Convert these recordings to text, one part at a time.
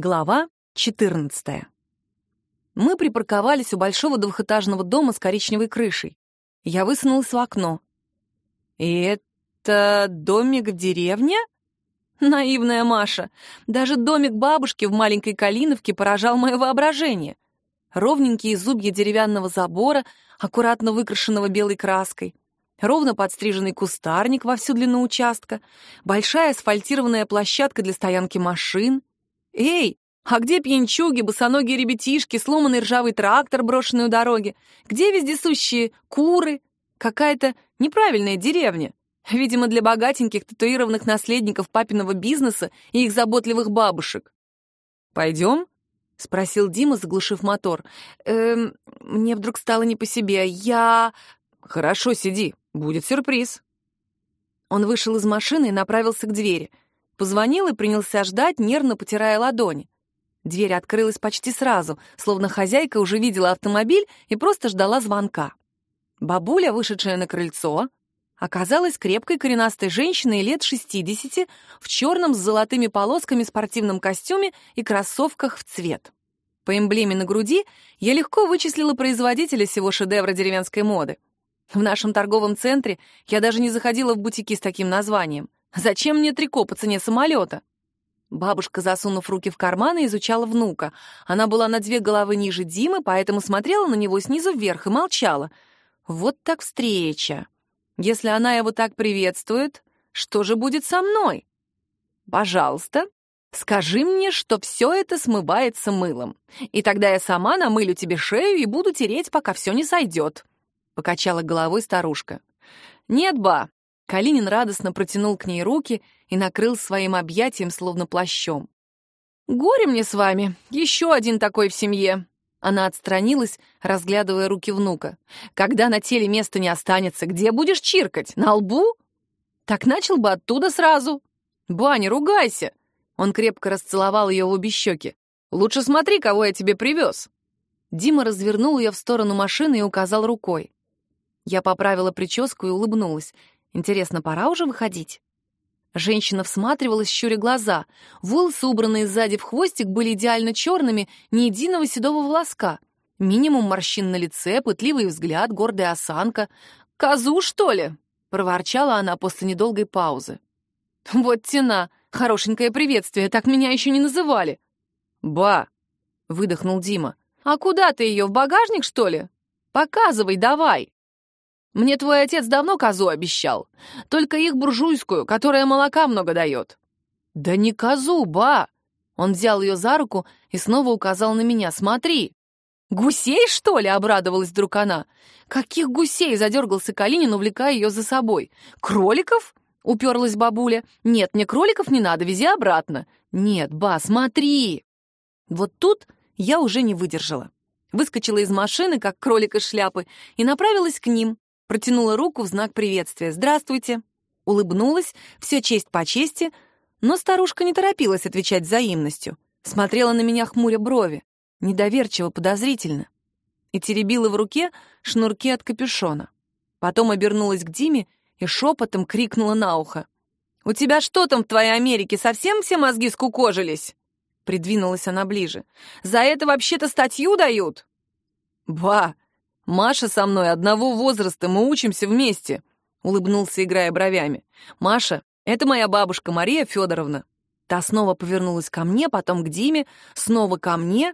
Глава 14. Мы припарковались у большого двухэтажного дома с коричневой крышей. Я высунулась в окно. «И это домик в деревне?» Наивная Маша. Даже домик бабушки в маленькой Калиновке поражал мое воображение. Ровненькие зубья деревянного забора, аккуратно выкрашенного белой краской, ровно подстриженный кустарник во всю длину участка, большая асфальтированная площадка для стоянки машин — «Эй, а где пьянчуги, босоногие ребятишки, сломанный ржавый трактор, брошенный у дороги? Где вездесущие куры? Какая-то неправильная деревня. Видимо, для богатеньких татуированных наследников папиного бизнеса и их заботливых бабушек. «Пойдем?» — спросил Дима, заглушив мотор. «Эм, мне вдруг стало не по себе. Я...» «Хорошо, сиди. Будет сюрприз». Он вышел из машины и направился к двери — Позвонил и принялся ждать, нервно потирая ладони. Дверь открылась почти сразу, словно хозяйка уже видела автомобиль и просто ждала звонка. Бабуля, вышедшая на крыльцо, оказалась крепкой коренастой женщиной лет 60 в черном с золотыми полосками спортивном костюме и кроссовках в цвет. По эмблеме на груди я легко вычислила производителя всего шедевра деревенской моды. В нашем торговом центре я даже не заходила в бутики с таким названием. Зачем мне трико по цене самолета? Бабушка, засунув руки в карманы, изучала внука. Она была на две головы ниже Димы, поэтому смотрела на него снизу вверх и молчала. Вот так встреча. Если она его так приветствует, что же будет со мной? Пожалуйста, скажи мне, что все это смывается мылом. И тогда я сама намылю тебе шею и буду тереть, пока все не сойдет. Покачала головой старушка. Нет, ба, Калинин радостно протянул к ней руки и накрыл своим объятием, словно плащом. «Горе мне с вами, еще один такой в семье!» Она отстранилась, разглядывая руки внука. «Когда на теле места не останется, где будешь чиркать? На лбу?» «Так начал бы оттуда сразу!» «Баня, ругайся!» Он крепко расцеловал ее в обе щеки. «Лучше смотри, кого я тебе привез!» Дима развернул ее в сторону машины и указал рукой. Я поправила прическу и улыбнулась. Интересно, пора уже выходить? Женщина всматривалась, щуря глаза. Волосы, убранные сзади в хвостик, были идеально черными, ни единого седого волоска. Минимум морщин на лице, пытливый взгляд, гордая осанка. «Козу, что ли?» — проворчала она после недолгой паузы. «Вот тена! Хорошенькое приветствие, так меня еще не называли!» «Ба!» — выдохнул Дима. «А куда ты ее, в багажник, что ли? Показывай, давай!» Мне твой отец давно козу обещал. Только их буржуйскую, которая молока много дает». «Да не козу, ба!» Он взял ее за руку и снова указал на меня. «Смотри!» «Гусей, что ли?» — обрадовалась вдруг она. «Каких гусей?» — задергался Калинин, увлекая ее за собой. «Кроликов?» — уперлась бабуля. «Нет, мне кроликов не надо, вези обратно». «Нет, ба, смотри!» Вот тут я уже не выдержала. Выскочила из машины, как кролик из шляпы, и направилась к ним, Протянула руку в знак приветствия. «Здравствуйте!» Улыбнулась, все честь по чести, но старушка не торопилась отвечать взаимностью. Смотрела на меня хмуря брови, недоверчиво, подозрительно. И теребила в руке шнурки от капюшона. Потом обернулась к Диме и шепотом крикнула на ухо. «У тебя что там в твоей Америке, совсем все мозги скукожились?» Придвинулась она ближе. «За это вообще-то статью дают?» «Ба!» Маша со мной одного возраста, мы учимся вместе», — улыбнулся, играя бровями. «Маша, это моя бабушка Мария Федоровна». Та снова повернулась ко мне, потом к Диме, снова ко мне,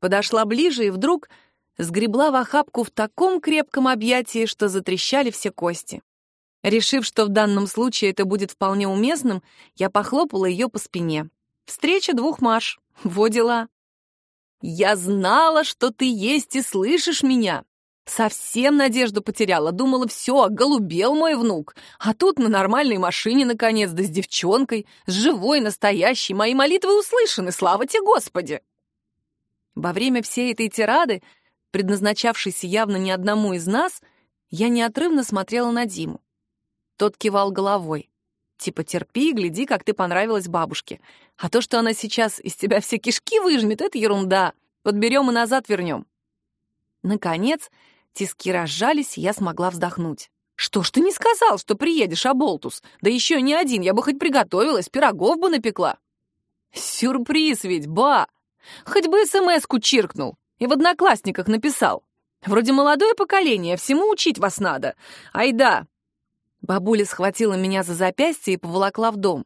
подошла ближе и вдруг сгребла в охапку в таком крепком объятии, что затрещали все кости. Решив, что в данном случае это будет вполне уместным, я похлопала ее по спине. Встреча двух Маш. Во дела. «Я знала, что ты есть и слышишь меня!» Совсем надежду потеряла, думала, все, голубел мой внук. А тут на нормальной машине, наконец, да с девчонкой, с живой, настоящей, мои молитвы услышаны, слава тебе, Господи! Во время всей этой тирады, предназначавшейся явно не одному из нас, я неотрывно смотрела на Диму. Тот кивал головой. Типа терпи, гляди, как ты понравилась бабушке. А то, что она сейчас из тебя все кишки выжмет, это ерунда. Подберем и назад вернем. Наконец, тиски разжались, и я смогла вздохнуть. «Что ж ты не сказал, что приедешь, Аболтус? Да еще не один, я бы хоть приготовилась, пирогов бы напекла». Сюрприз ведь, ба! Хоть бы СМС-ку чиркнул и в одноклассниках написал. Вроде молодое поколение, всему учить вас надо. Айда!» Бабуля схватила меня за запястье и поволокла в дом.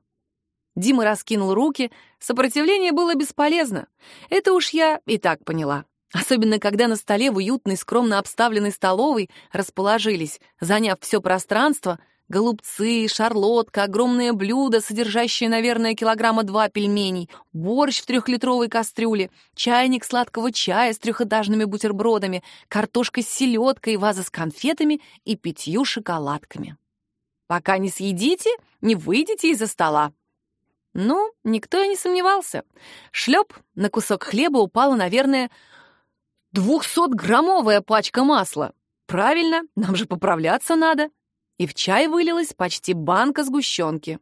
Дима раскинул руки, сопротивление было бесполезно. Это уж я и так поняла. Особенно, когда на столе в уютной, скромно обставленной столовой расположились, заняв все пространство, голубцы, шарлотка, огромное блюдо, содержащее, наверное, килограмма два пельменей, борщ в трехлитровой кастрюле, чайник сладкого чая с трехэтажными бутербродами, картошка с селедкой, ваза с конфетами и пятью шоколадками. Пока не съедите, не выйдете из-за стола. Ну, никто и не сомневался. Шлеп на кусок хлеба упала, наверное, двухсотграммовая пачка масла. Правильно, нам же поправляться надо. И в чай вылилась почти банка сгущенки.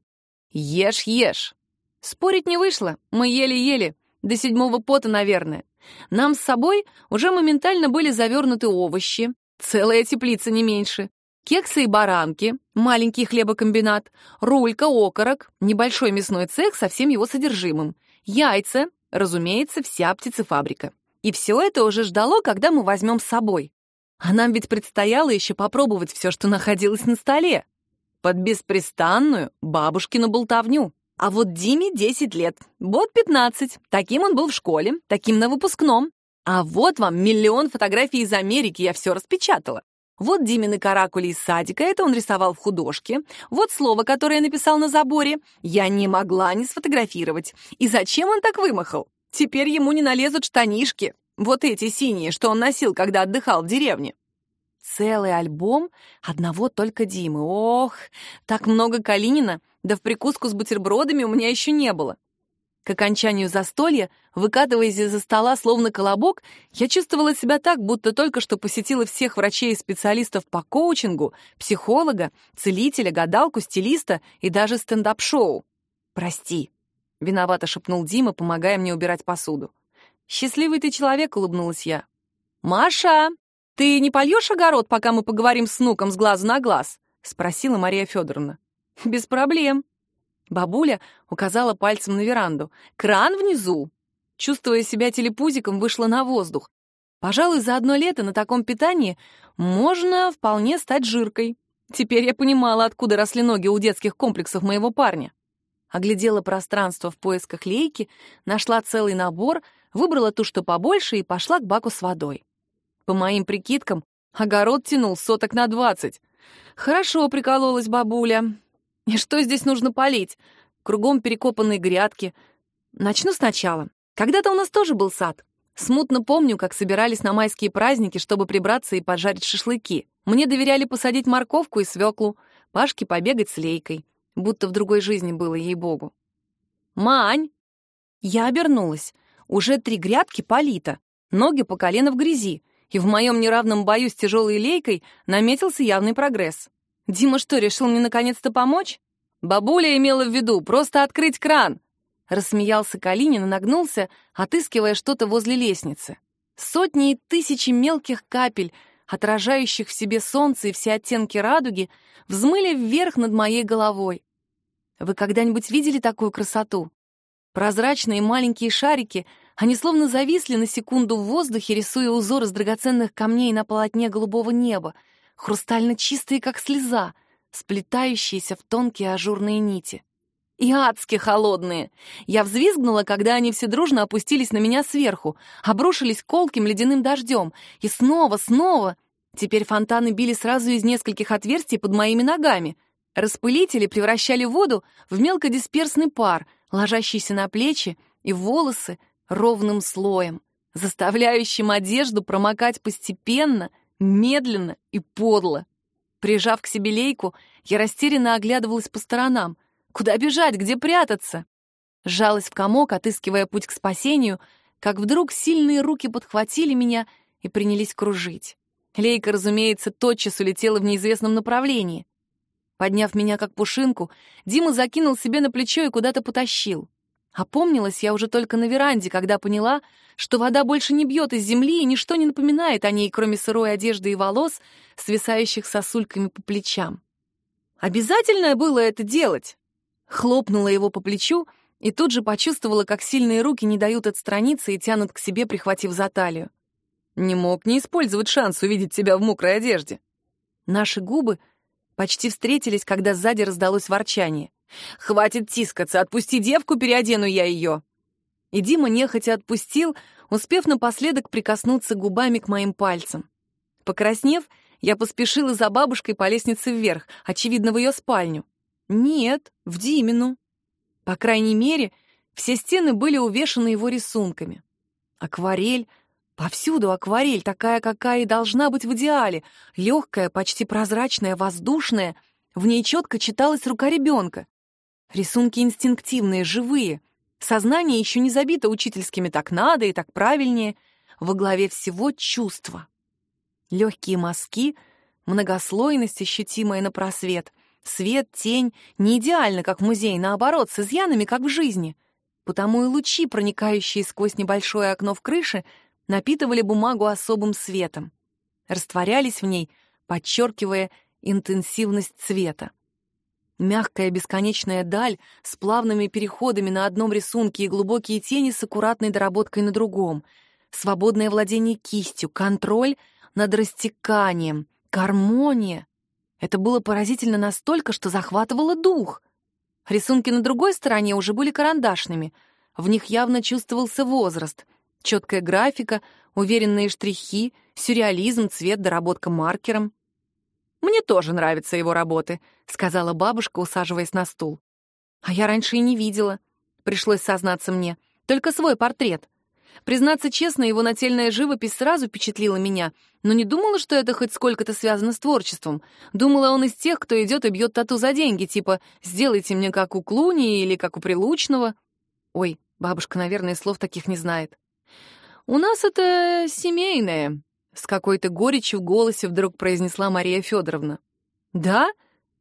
Ешь, ешь. Спорить не вышло, мы ели-ели, до седьмого пота, наверное. Нам с собой уже моментально были завернуты овощи, целая теплица не меньше, кексы и баранки, маленький хлебокомбинат, рулька, окорок, небольшой мясной цех со всем его содержимым, яйца, разумеется, вся птицефабрика. И все это уже ждало, когда мы возьмем с собой. А нам ведь предстояло еще попробовать все, что находилось на столе. Под беспрестанную бабушкину болтовню. А вот Диме 10 лет, вот 15. Таким он был в школе, таким на выпускном. А вот вам миллион фотографий из Америки, я все распечатала. Вот Димины каракули из садика, это он рисовал в художке. Вот слово, которое написал на заборе. Я не могла не сфотографировать. И зачем он так вымахал? Теперь ему не налезут штанишки. Вот эти синие, что он носил, когда отдыхал в деревне. Целый альбом одного только Димы. Ох, так много Калинина, да в прикуску с бутербродами у меня еще не было. К окончанию застолья, выкатываясь из-за стола словно колобок, я чувствовала себя так, будто только что посетила всех врачей и специалистов по коучингу, психолога, целителя, гадалку, стилиста и даже стендап-шоу. «Прости», — виновато шепнул Дима, помогая мне убирать посуду. «Счастливый ты человек», — улыбнулась я. «Маша, ты не польешь огород, пока мы поговорим с внуком с глазу на глаз?» — спросила Мария Федоровна. «Без проблем», Бабуля указала пальцем на веранду. «Кран внизу!» Чувствуя себя телепузиком, вышла на воздух. Пожалуй, за одно лето на таком питании можно вполне стать жиркой. Теперь я понимала, откуда росли ноги у детских комплексов моего парня. Оглядела пространство в поисках лейки, нашла целый набор, выбрала ту, что побольше, и пошла к баку с водой. По моим прикидкам, огород тянул соток на двадцать. Хорошо прикололась бабуля. И что здесь нужно полить? Кругом перекопанные грядки. Начну сначала. Когда-то у нас тоже был сад. Смутно помню, как собирались на майские праздники, чтобы прибраться и поджарить шашлыки. Мне доверяли посадить морковку и свеклу, Пашке побегать с лейкой. Будто в другой жизни было, ей-богу. «Мань!» Я обернулась. Уже три грядки полита, ноги по колено в грязи, и в моем неравном бою с тяжелой лейкой наметился явный прогресс. Дима что, решил мне наконец-то помочь? Бабуля имела в виду просто открыть кран. Рассмеялся Калинин и нагнулся, отыскивая что-то возле лестницы. Сотни и тысячи мелких капель, отражающих в себе солнце и все оттенки радуги, взмыли вверх над моей головой. Вы когда-нибудь видели такую красоту? Прозрачные маленькие шарики, они словно зависли на секунду в воздухе, рисуя узор из драгоценных камней на полотне голубого неба — хрустально чистые, как слеза, сплетающиеся в тонкие ажурные нити. И адски холодные. Я взвизгнула, когда они все дружно опустились на меня сверху, обрушились колким ледяным дождем. И снова, снова. Теперь фонтаны били сразу из нескольких отверстий под моими ногами. Распылители превращали воду в мелкодисперсный пар, ложащийся на плечи и волосы ровным слоем, заставляющим одежду промокать постепенно — медленно и подло. Прижав к себе лейку, я растерянно оглядывалась по сторонам. Куда бежать, где прятаться? Сжалась в комок, отыскивая путь к спасению, как вдруг сильные руки подхватили меня и принялись кружить. Лейка, разумеется, тотчас улетела в неизвестном направлении. Подняв меня как пушинку, Дима закинул себе на плечо и куда-то потащил. Опомнилась я уже только на веранде, когда поняла, что вода больше не бьет из земли и ничто не напоминает о ней, кроме сырой одежды и волос, свисающих сосульками по плечам. Обязательно было это делать. Хлопнула его по плечу, и тут же почувствовала, как сильные руки не дают отстраниться и тянут к себе, прихватив за талию. Не мог не использовать шанс увидеть тебя в мокрой одежде. Наши губы почти встретились, когда сзади раздалось ворчание. «Хватит тискаться, отпусти девку, переодену я ее!» И Дима нехотя отпустил, успев напоследок прикоснуться губами к моим пальцам. Покраснев, я поспешила за бабушкой по лестнице вверх, очевидно, в ее спальню. Нет, в Димину. По крайней мере, все стены были увешаны его рисунками. Акварель, повсюду акварель, такая, какая и должна быть в идеале, легкая, почти прозрачная, воздушная, в ней четко читалась рука ребенка. Рисунки инстинктивные, живые. Сознание еще не забито учительскими «так надо» и «так правильнее». Во главе всего чувства. Легкие мазки, многослойность, ощутимая на просвет, свет, тень, не идеально, как в музее, наоборот, с изъянами, как в жизни. Потому и лучи, проникающие сквозь небольшое окно в крыше, напитывали бумагу особым светом. Растворялись в ней, подчеркивая интенсивность цвета. Мягкая бесконечная даль с плавными переходами на одном рисунке и глубокие тени с аккуратной доработкой на другом. Свободное владение кистью, контроль — над растеканием, гармония. Это было поразительно настолько, что захватывало дух. Рисунки на другой стороне уже были карандашными. В них явно чувствовался возраст. Четкая графика, уверенные штрихи, сюрреализм, цвет, доработка маркером. «Мне тоже нравятся его работы», — сказала бабушка, усаживаясь на стул. «А я раньше и не видела», — пришлось сознаться мне. «Только свой портрет. Признаться честно, его нательная живопись сразу впечатлила меня, но не думала, что это хоть сколько-то связано с творчеством. Думала, он из тех, кто идет и бьет тату за деньги, типа «сделайте мне как у Клуни» или как у Прилучного. Ой, бабушка, наверное, слов таких не знает. «У нас это семейное», — с какой-то горечью в голосе вдруг произнесла Мария Федоровна. «Да?»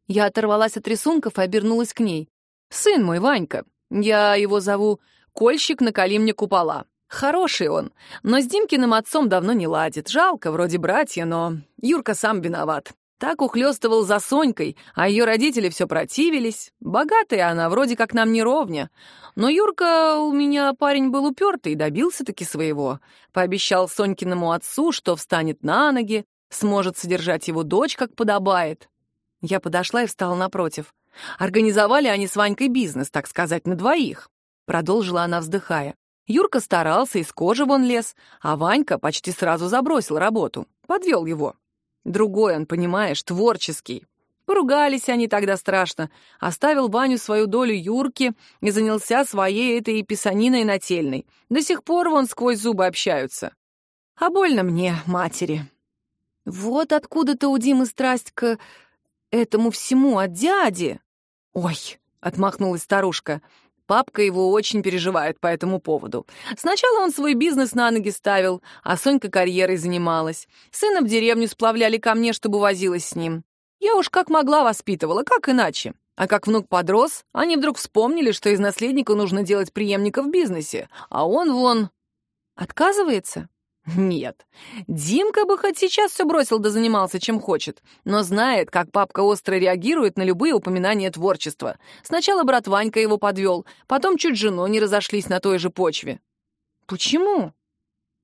Я оторвалась от рисунков и обернулась к ней. «Сын мой, Ванька. Я его зову Кольщик, наколи мне купола. Хороший он, но с Димкиным отцом давно не ладит. Жалко, вроде братья, но Юрка сам виноват. Так ухлёстывал за Сонькой, а ее родители все противились. Богатая она, вроде как нам не ровня. Но Юрка у меня парень был упертый, добился-таки своего. Пообещал Сонькиному отцу, что встанет на ноги, сможет содержать его дочь, как подобает. Я подошла и встала напротив. Организовали они с Ванькой бизнес, так сказать, на двоих. Продолжила она, вздыхая. Юрка старался, из кожи вон лез, а Ванька почти сразу забросил работу, подвел его. Другой он, понимаешь, творческий. Поругались они тогда страшно. Оставил Ваню свою долю Юрки и занялся своей этой писаниной нательной. До сих пор вон сквозь зубы общаются. А больно мне, матери. Вот откуда-то у Димы страсть к этому всему от дяди. Ой, отмахнулась старушка, Папка его очень переживает по этому поводу. Сначала он свой бизнес на ноги ставил, а Сонька карьерой занималась. Сына в деревню сплавляли ко мне, чтобы возилась с ним. Я уж как могла воспитывала, как иначе. А как внук подрос, они вдруг вспомнили, что из наследника нужно делать преемника в бизнесе, а он вон... Отказывается? Нет. Димка бы хоть сейчас все бросил да занимался, чем хочет, но знает, как папка остро реагирует на любые упоминания творчества. Сначала брат Ванька его подвел, потом чуть жену не разошлись на той же почве. Почему?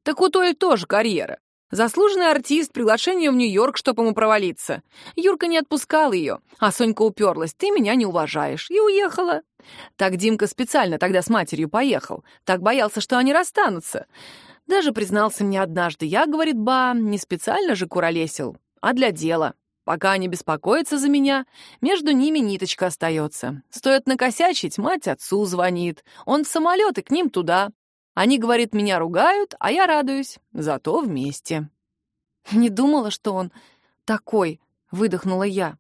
Так у той тоже карьера. Заслуженный артист, приглашение в Нью-Йорк, чтобы ему провалиться. Юрка не отпускал ее, а Сонька уперлась. Ты меня не уважаешь. И уехала. Так Димка специально тогда с матерью поехал. Так боялся, что они расстанутся. Даже признался мне однажды, я, говорит, ба, не специально же куролесил, а для дела. Пока они беспокоятся за меня, между ними ниточка остается. Стоит накосячить, мать отцу звонит. Он в самолет и к ним туда. Они, говорит, меня ругают, а я радуюсь. Зато вместе. Не думала, что он такой, выдохнула я.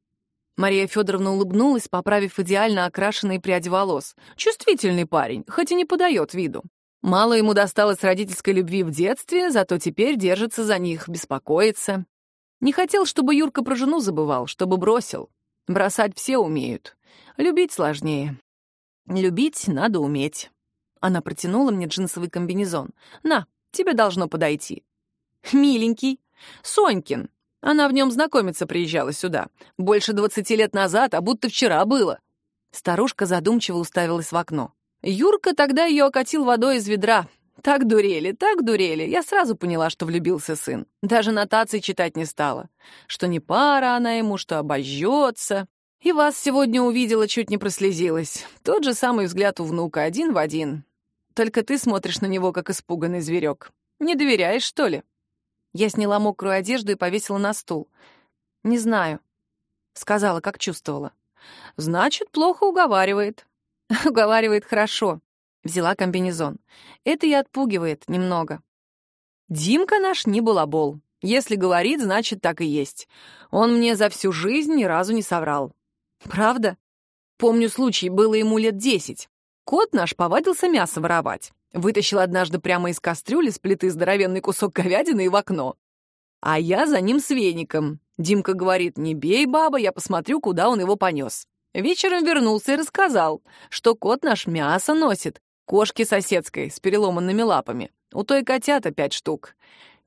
Мария Федоровна улыбнулась, поправив идеально окрашенные пряди волос. Чувствительный парень, хоть и не подает виду. Мало ему досталось родительской любви в детстве, зато теперь держится за них, беспокоится. Не хотел, чтобы Юрка про жену забывал, чтобы бросил. Бросать все умеют. Любить сложнее. Любить надо уметь. Она протянула мне джинсовый комбинезон. «На, тебе должно подойти». «Миленький. Сонькин. Она в нем знакомиться приезжала сюда. Больше двадцати лет назад, а будто вчера было». Старушка задумчиво уставилась в окно. Юрка тогда ее окатил водой из ведра. Так дурели, так дурели. Я сразу поняла, что влюбился сын. Даже нотации читать не стала. Что не пара она ему, что обожжется. И вас сегодня увидела, чуть не прослезилась. Тот же самый взгляд у внука, один в один. Только ты смотришь на него, как испуганный зверек. Не доверяешь, что ли? Я сняла мокрую одежду и повесила на стул. «Не знаю», — сказала, как чувствовала. «Значит, плохо уговаривает». «Уговаривает хорошо», — взяла комбинезон. «Это и отпугивает немного». «Димка наш не балабол. Если говорит, значит, так и есть. Он мне за всю жизнь ни разу не соврал». «Правда?» Помню случай, было ему лет десять. Кот наш повадился мясо воровать. Вытащил однажды прямо из кастрюли с плиты здоровенный кусок говядины и в окно. А я за ним с веником. Димка говорит, не бей, баба, я посмотрю, куда он его понес. Вечером вернулся и рассказал, что кот наш мясо носит, кошки соседской с переломанными лапами. У той котята пять штук.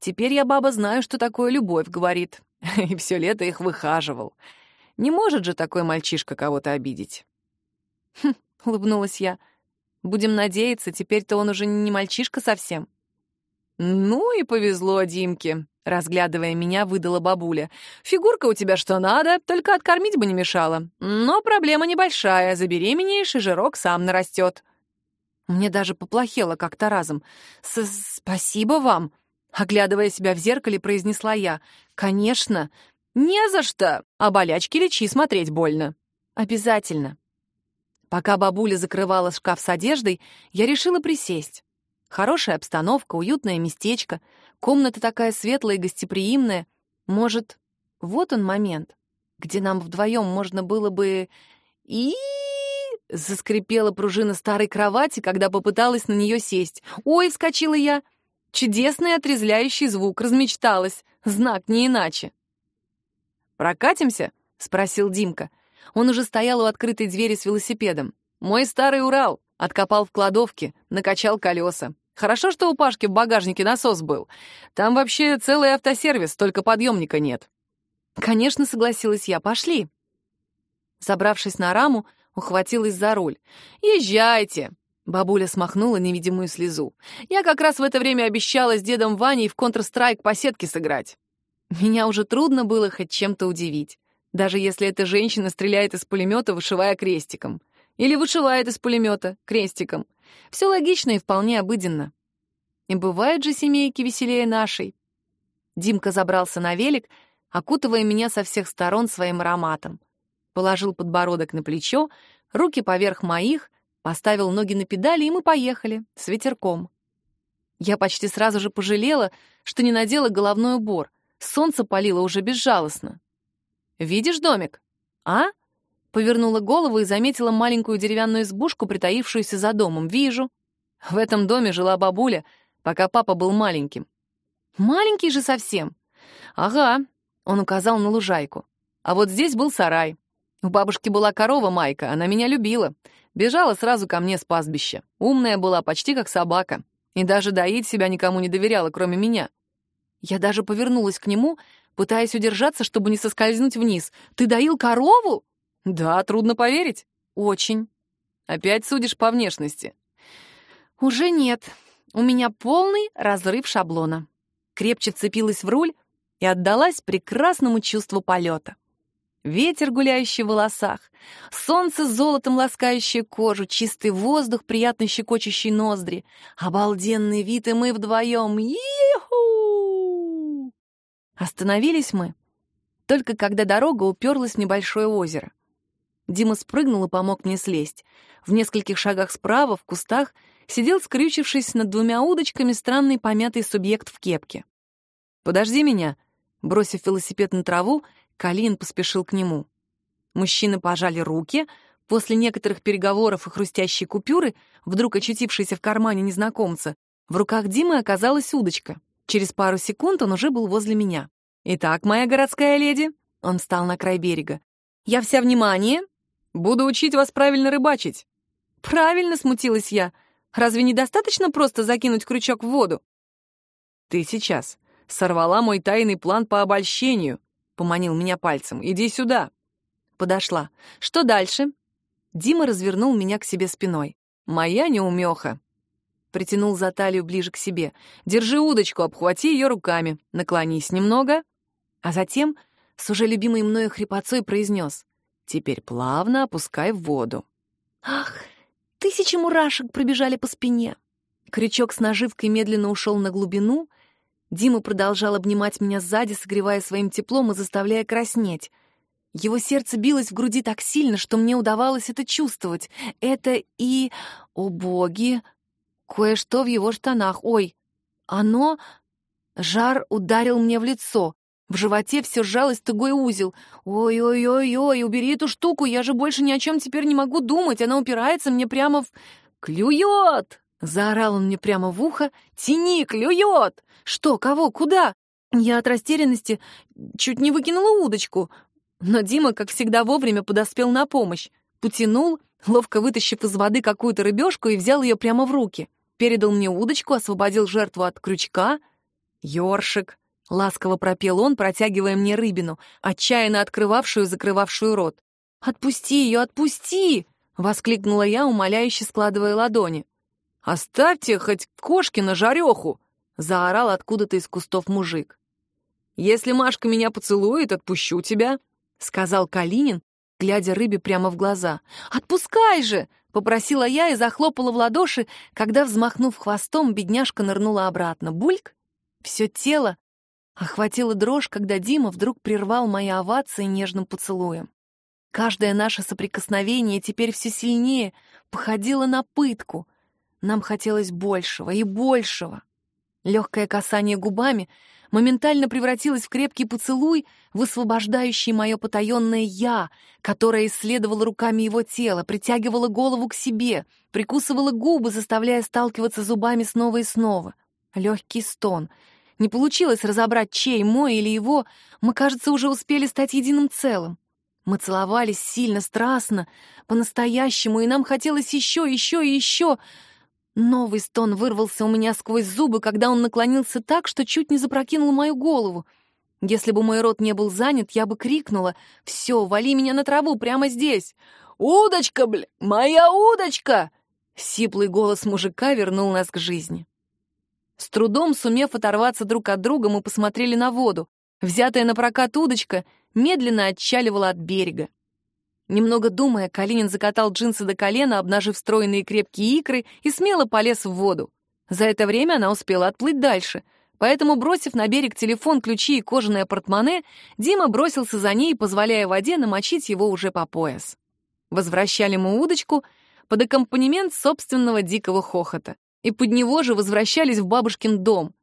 Теперь я, баба, знаю, что такое любовь, говорит. И все лето их выхаживал. Не может же такой мальчишка кого-то обидеть. Хм, улыбнулась я. Будем надеяться, теперь-то он уже не мальчишка совсем. Ну и повезло Димке, разглядывая меня, выдала бабуля. Фигурка у тебя что надо, только откормить бы не мешало. Но проблема небольшая, забеременеешь, и жирок сам нарастет. Мне даже поплохело как-то разом. С «Спасибо вам», — оглядывая себя в зеркале, произнесла я. «Конечно. Не за что. А болячки лечи, смотреть больно». «Обязательно». Пока бабуля закрывала шкаф с одеждой, я решила присесть. Хорошая обстановка, уютное местечко, комната такая светлая и гостеприимная. Может, вот он момент, где нам вдвоем можно было бы... И заскрипела пружина старой кровати, когда попыталась на нее сесть. «Ой!» — вскочила я. Чудесный отрезляющий звук, размечталась. Знак не иначе. «Прокатимся?» — спросил Димка. Он уже стоял у открытой двери с велосипедом. «Мой старый Урал!» Откопал в кладовке, накачал колеса. Хорошо, что у Пашки в багажнике насос был. Там вообще целый автосервис, только подъемника нет. Конечно, согласилась я, пошли. Забравшись на раму, ухватилась за руль. «Езжайте!» Бабуля смахнула невидимую слезу. «Я как раз в это время обещала с дедом Ваней в Counter-Strike по сетке сыграть». Меня уже трудно было хоть чем-то удивить даже если эта женщина стреляет из пулемета, вышивая крестиком. Или вышивает из пулемета крестиком. Все логично и вполне обыденно. И бывают же семейки веселее нашей. Димка забрался на велик, окутывая меня со всех сторон своим ароматом. Положил подбородок на плечо, руки поверх моих, поставил ноги на педали, и мы поехали, с ветерком. Я почти сразу же пожалела, что не надела головной убор. Солнце палило уже безжалостно. Видишь домик? А? Повернула голову и заметила маленькую деревянную избушку, притаившуюся за домом. Вижу. В этом доме жила бабуля, пока папа был маленьким. Маленький же совсем. Ага, он указал на лужайку. А вот здесь был сарай. У бабушки была корова Майка, она меня любила. Бежала сразу ко мне с пастбища. Умная была, почти как собака. И даже доить себя никому не доверяла, кроме меня. Я даже повернулась к нему, пытаясь удержаться, чтобы не соскользнуть вниз. «Ты доил корову?» «Да, трудно поверить». «Очень». «Опять судишь по внешности». «Уже нет. У меня полный разрыв шаблона». Крепче цепилась в руль и отдалась прекрасному чувству полета. Ветер, гуляющий в волосах, солнце золотом ласкающее кожу, чистый воздух, приятно щекочущий ноздри, обалденный вид, и мы вдвоем. Иху! Остановились мы, только когда дорога уперлась в небольшое озеро. Дима спрыгнул и помог мне слезть. В нескольких шагах справа, в кустах, сидел, скрючившись над двумя удочками, странный помятый субъект в кепке. «Подожди меня!» Бросив велосипед на траву, Калин поспешил к нему. Мужчины пожали руки. После некоторых переговоров и хрустящей купюры, вдруг очутившейся в кармане незнакомца, в руках Димы оказалась удочка. Через пару секунд он уже был возле меня. «Итак, моя городская леди», — он встал на край берега, — «я вся внимание. Буду учить вас правильно рыбачить». «Правильно», — смутилась я. «Разве недостаточно просто закинуть крючок в воду?» «Ты сейчас сорвала мой тайный план по обольщению», — поманил меня пальцем. «Иди сюда». Подошла. «Что дальше?» Дима развернул меня к себе спиной. моя неумеха. Притянул за талию ближе к себе. Держи удочку, обхвати ее руками, наклонись немного. А затем с уже любимой мною хрипотцой произнес. Теперь плавно опускай в воду. Ах, тысячи мурашек пробежали по спине. Крючок с наживкой медленно ушел на глубину. Дима продолжал обнимать меня сзади, согревая своим теплом и заставляя краснеть. Его сердце билось в груди так сильно, что мне удавалось это чувствовать. Это и... О, боги! Кое-что в его штанах. Ой, оно... Жар ударил мне в лицо. В животе все сжалось тугой узел. «Ой-ой-ой-ой, убери эту штуку, я же больше ни о чем теперь не могу думать, она упирается мне прямо в... Клюет!» Заорал он мне прямо в ухо. «Тяни, клюет!» «Что, кого, куда?» Я от растерянности чуть не выкинула удочку. Но Дима, как всегда, вовремя подоспел на помощь. Потянул, ловко вытащив из воды какую-то рыбешку и взял ее прямо в руки. Передал мне удочку, освободил жертву от крючка. «Ёршик!» — ласково пропел он, протягивая мне рыбину, отчаянно открывавшую и закрывавшую рот. «Отпусти ее, отпусти!» — воскликнула я, умоляюще складывая ладони. «Оставьте хоть кошки на жареху!» — заорал откуда-то из кустов мужик. «Если Машка меня поцелует, отпущу тебя», — сказал Калинин, глядя рыбе прямо в глаза. «Отпускай же!» — попросила я и захлопала в ладоши, когда, взмахнув хвостом, бедняжка нырнула обратно. Бульк! Все тело охватила дрожь, когда Дима вдруг прервал мои овации нежным поцелуем. Каждое наше соприкосновение теперь все сильнее походило на пытку. Нам хотелось большего и большего. Легкое касание губами моментально превратилось в крепкий поцелуй, высвобождающий мое потаенное «я», которое исследовало руками его тело, притягивало голову к себе, прикусывало губы, заставляя сталкиваться зубами снова и снова. Легкий стон. Не получилось разобрать, чей, мой или его. Мы, кажется, уже успели стать единым целым. Мы целовались сильно, страстно, по-настоящему, и нам хотелось еще, еще и еще — Новый стон вырвался у меня сквозь зубы, когда он наклонился так, что чуть не запрокинул мою голову. Если бы мой рот не был занят, я бы крикнула «Все, вали меня на траву прямо здесь!» «Удочка, бля! Моя удочка!» Сиплый голос мужика вернул нас к жизни. С трудом сумев оторваться друг от друга, мы посмотрели на воду. Взятая на прокат удочка медленно отчаливала от берега. Немного думая, Калинин закатал джинсы до колена, обнажив стройные крепкие икры, и смело полез в воду. За это время она успела отплыть дальше, поэтому, бросив на берег телефон, ключи и кожаное портмоне, Дима бросился за ней, позволяя воде намочить его уже по пояс. Возвращали мы удочку под аккомпанемент собственного дикого хохота, и под него же возвращались в бабушкин дом —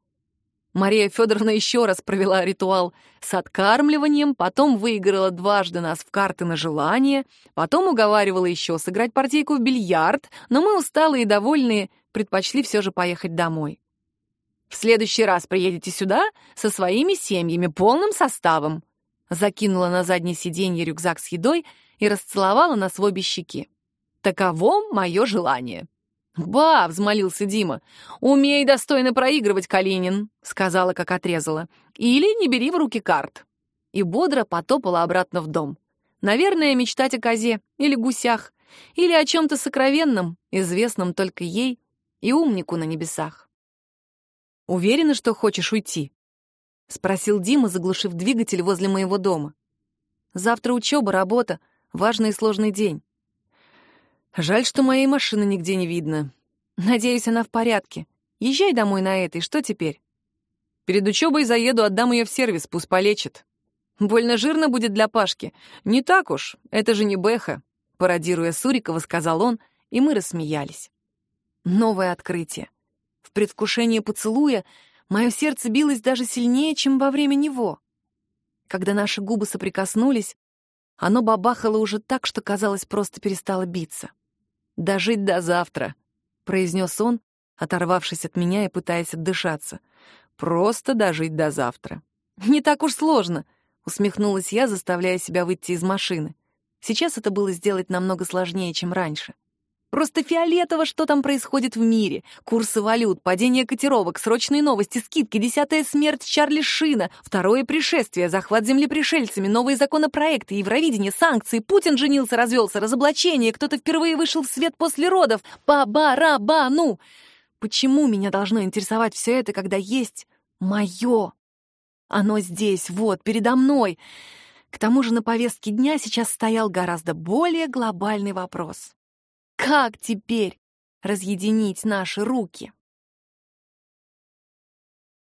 Мария Федоровна еще раз провела ритуал с откармливанием, потом выиграла дважды нас в карты на желание, потом уговаривала еще сыграть партийку в бильярд, но мы, усталые и довольные, предпочли все же поехать домой. «В следующий раз приедете сюда со своими семьями, полным составом», закинула на заднее сиденье рюкзак с едой и расцеловала нас в обе щеки. «Таково мое желание». «Ба!» — взмолился Дима. «Умей достойно проигрывать, Калинин», — сказала, как отрезала. «Или не бери в руки карт». И бодро потопала обратно в дом. Наверное, мечтать о козе или гусях, или о чем-то сокровенном, известном только ей и умнику на небесах. «Уверена, что хочешь уйти?» — спросил Дима, заглушив двигатель возле моего дома. «Завтра учеба, работа, важный и сложный день. Жаль, что моей машины нигде не видно. Надеюсь, она в порядке. Езжай домой на этой, что теперь? Перед учебой заеду, отдам ее в сервис, пусть полечит. Больно жирно будет для Пашки. Не так уж, это же не Бэха. Пародируя Сурикова, сказал он, и мы рассмеялись. Новое открытие. В предвкушении поцелуя мое сердце билось даже сильнее, чем во время него. Когда наши губы соприкоснулись, оно бабахало уже так, что, казалось, просто перестало биться. «Дожить до завтра», — произнес он, оторвавшись от меня и пытаясь отдышаться. «Просто дожить до завтра». «Не так уж сложно», — усмехнулась я, заставляя себя выйти из машины. Сейчас это было сделать намного сложнее, чем раньше. Просто фиолетово, что там происходит в мире. Курсы валют, падение котировок, срочные новости, скидки, десятая смерть Чарли Шина, второе пришествие, захват земли пришельцами, новые законопроекты, Евровидение, санкции, Путин женился, развелся, разоблачение, кто-то впервые вышел в свет после родов. По барабану! Почему меня должно интересовать все это, когда есть мое? Оно здесь, вот, передо мной. К тому же на повестке дня сейчас стоял гораздо более глобальный вопрос. Как теперь разъединить наши руки?